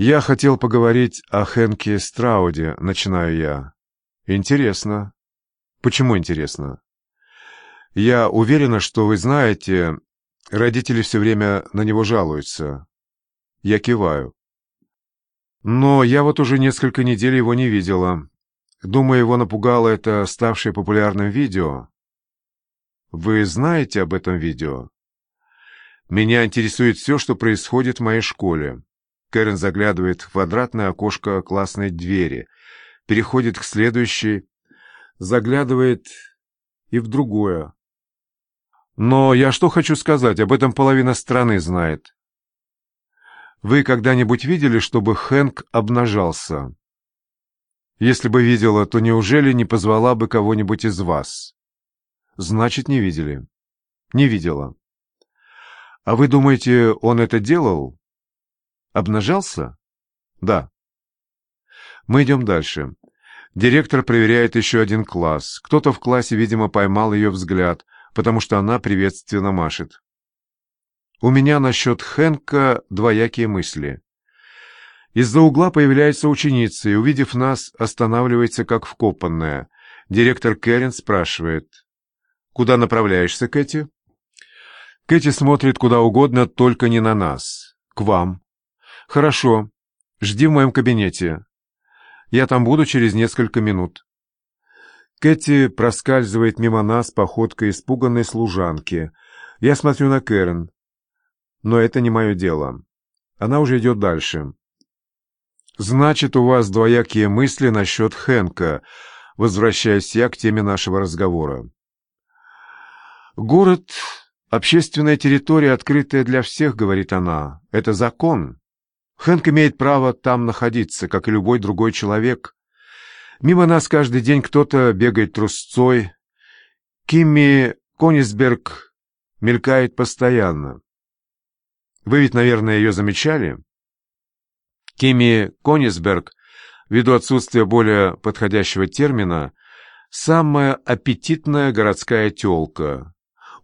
«Я хотел поговорить о Хенке Страуде», — начинаю я. «Интересно». «Почему интересно?» «Я уверена, что вы знаете, родители все время на него жалуются». Я киваю. «Но я вот уже несколько недель его не видела. Думаю, его напугало это ставшее популярным видео». «Вы знаете об этом видео?» «Меня интересует все, что происходит в моей школе». Кэрен заглядывает в квадратное окошко классной двери, переходит к следующей, заглядывает и в другое. Но я что хочу сказать, об этом половина страны знает. Вы когда-нибудь видели, чтобы Хэнк обнажался? Если бы видела, то неужели не позвала бы кого-нибудь из вас? Значит, не видели. Не видела. А вы думаете, он это делал? Обнажался? Да. Мы идем дальше. Директор проверяет еще один класс. Кто-то в классе, видимо, поймал ее взгляд, потому что она приветственно машет. У меня насчет Хэнка двоякие мысли. Из-за угла появляется ученица и, увидев нас, останавливается как вкопанная. Директор Кэрин спрашивает. «Куда направляешься, Кэти?» Кэти смотрит куда угодно, только не на нас. «К вам». «Хорошо. Жди в моем кабинете. Я там буду через несколько минут». Кэти проскальзывает мимо нас походкой испуганной служанки. Я смотрю на Кэрен. Но это не мое дело. Она уже идет дальше. «Значит, у вас двоякие мысли насчет Хэнка», возвращаясь я к теме нашего разговора. «Город — общественная территория, открытая для всех», — говорит она. «Это закон. Хэнк имеет право там находиться, как и любой другой человек. Мимо нас каждый день кто-то бегает трусцой. Кимми Конисберг мелькает постоянно. Вы ведь, наверное, ее замечали? Кимми Конисберг, ввиду отсутствия более подходящего термина, самая аппетитная городская тёлка.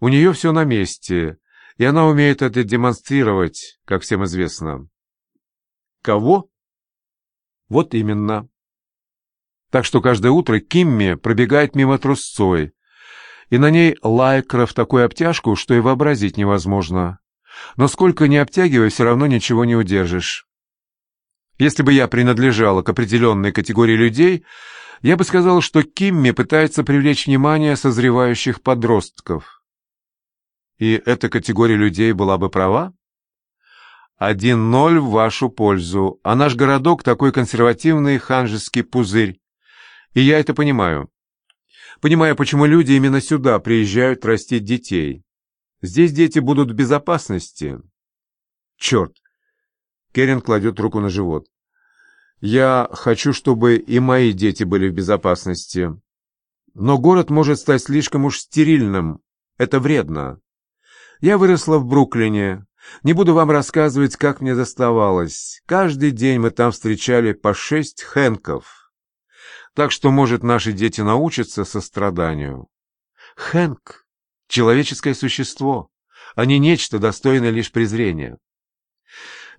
У нее все на месте, и она умеет это демонстрировать, как всем известно. Кого? Вот именно. Так что каждое утро Кимми пробегает мимо трусцой, и на ней лайкра в такую обтяжку, что и вообразить невозможно. Но сколько ни обтягивай, все равно ничего не удержишь. Если бы я принадлежала к определенной категории людей, я бы сказала, что Кимми пытается привлечь внимание созревающих подростков. И эта категория людей была бы права? Один ноль в вашу пользу, а наш городок такой консервативный ханжеский пузырь. И я это понимаю. Понимаю, почему люди именно сюда приезжают растить детей. Здесь дети будут в безопасности. Черт! Керен кладет руку на живот. Я хочу, чтобы и мои дети были в безопасности. Но город может стать слишком уж стерильным. Это вредно. Я выросла в Бруклине, не буду вам рассказывать, как мне доставалось. Каждый день мы там встречали по шесть Хэнков. Так что, может, наши дети научатся состраданию. Хэнк — человеческое существо, а не нечто, достойное лишь презрения.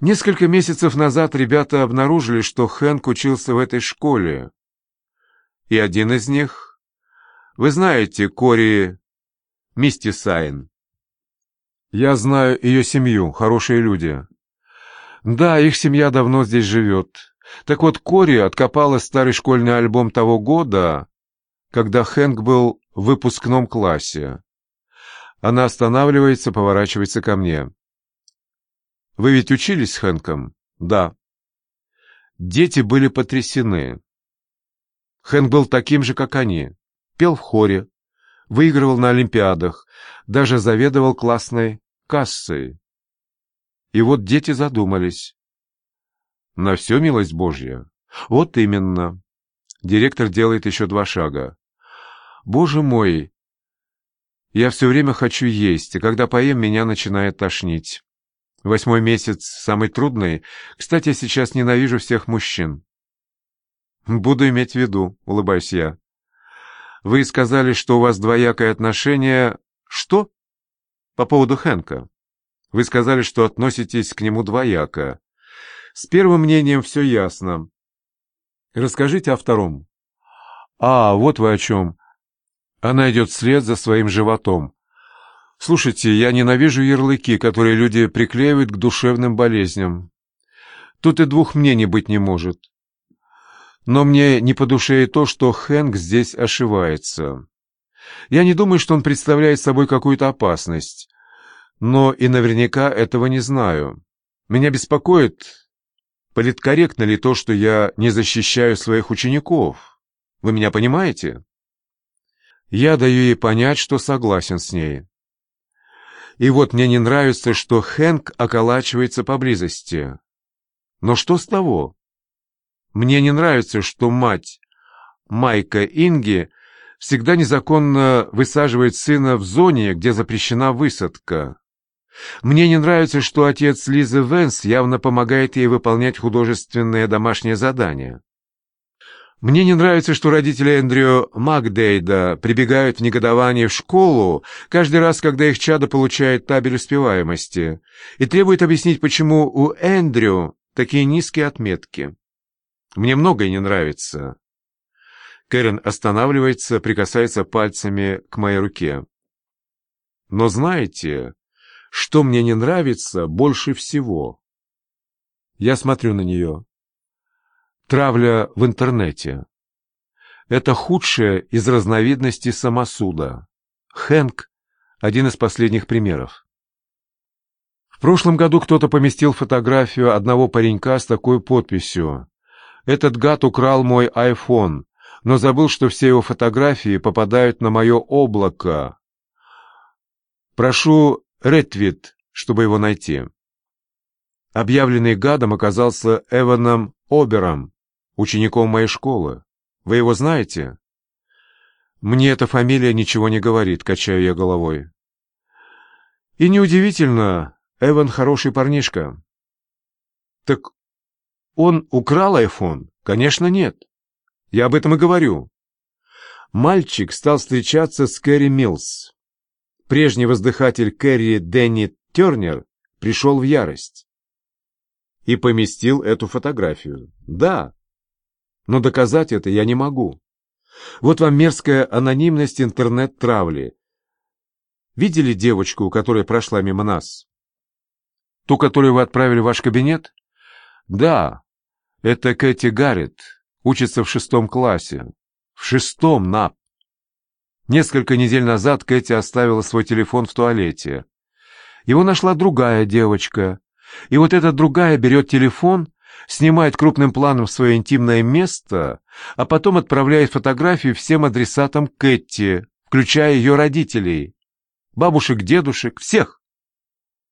Несколько месяцев назад ребята обнаружили, что Хэнк учился в этой школе. И один из них... Вы знаете Кори Мистисайн? Я знаю ее семью, хорошие люди. Да, их семья давно здесь живет. Так вот, Кори откопала старый школьный альбом того года, когда Хэнк был в выпускном классе. Она останавливается, поворачивается ко мне. «Вы ведь учились с Хэнком?» «Да». Дети были потрясены. Хэнк был таким же, как они. Пел в хоре, выигрывал на Олимпиадах, даже заведовал классной кассой. И вот дети задумались. На все милость Божья. Вот именно. Директор делает еще два шага. Боже мой, я все время хочу есть, и когда поем, меня начинает тошнить. Восьмой месяц самый трудный. Кстати, я сейчас ненавижу всех мужчин. Буду иметь в виду, улыбаюсь я. Вы сказали, что у вас двоякое отношение... Что? По поводу Хэнка. Вы сказали, что относитесь к нему двояко. С первым мнением все ясно. Расскажите о втором. А, вот вы о чем. Она идет вслед за своим животом. Слушайте, я ненавижу ярлыки, которые люди приклеивают к душевным болезням. Тут и двух мнений быть не может. Но мне не по душе и то, что Хэнк здесь ошивается. Я не думаю, что он представляет собой какую-то опасность. Но и наверняка этого не знаю. Меня беспокоит, политкорректно ли то, что я не защищаю своих учеников. Вы меня понимаете? Я даю ей понять, что согласен с ней. И вот мне не нравится, что Хэнк околачивается поблизости. Но что с того? Мне не нравится, что мать Майка Инги всегда незаконно высаживает сына в зоне, где запрещена высадка. Мне не нравится, что отец Лизы Венс явно помогает ей выполнять художественные домашние задания. Мне не нравится, что родители Эндрю Макдейда прибегают в негодование в школу каждый раз, когда их чадо получает табель успеваемости, и требуют объяснить, почему у Эндрю такие низкие отметки. Мне многое не нравится. Кэрен останавливается, прикасается пальцами к моей руке. Но знаете, что мне не нравится больше всего? Я смотрю на нее. Травля в интернете. Это худшее из разновидностей самосуда. Хэнк — один из последних примеров. В прошлом году кто-то поместил фотографию одного паренька с такой подписью. «Этот гад украл мой айфон, но забыл, что все его фотографии попадают на мое облако. Прошу ретвит, чтобы его найти». Объявленный гадом оказался Эваном Обером, учеником моей школы. Вы его знаете?» «Мне эта фамилия ничего не говорит», — качаю я головой. «И неудивительно, Эван хороший парнишка». «Так он украл айфон?» «Конечно, нет. Я об этом и говорю». Мальчик стал встречаться с Кэрри Милс. Прежний воздыхатель Кэрри Дэнни Тернер пришел в ярость. И поместил эту фотографию. Да, но доказать это я не могу. Вот вам мерзкая анонимность интернет-травли. Видели девочку, которая прошла мимо нас? Ту, которую вы отправили в ваш кабинет? Да, это Кэти Гаррет, учится в шестом классе. В шестом, НАП. Несколько недель назад Кэти оставила свой телефон в туалете. Его нашла другая девочка. И вот эта другая берет телефон снимает крупным планом свое интимное место, а потом отправляет фотографию всем адресатам Кэти, включая ее родителей, бабушек, дедушек, всех.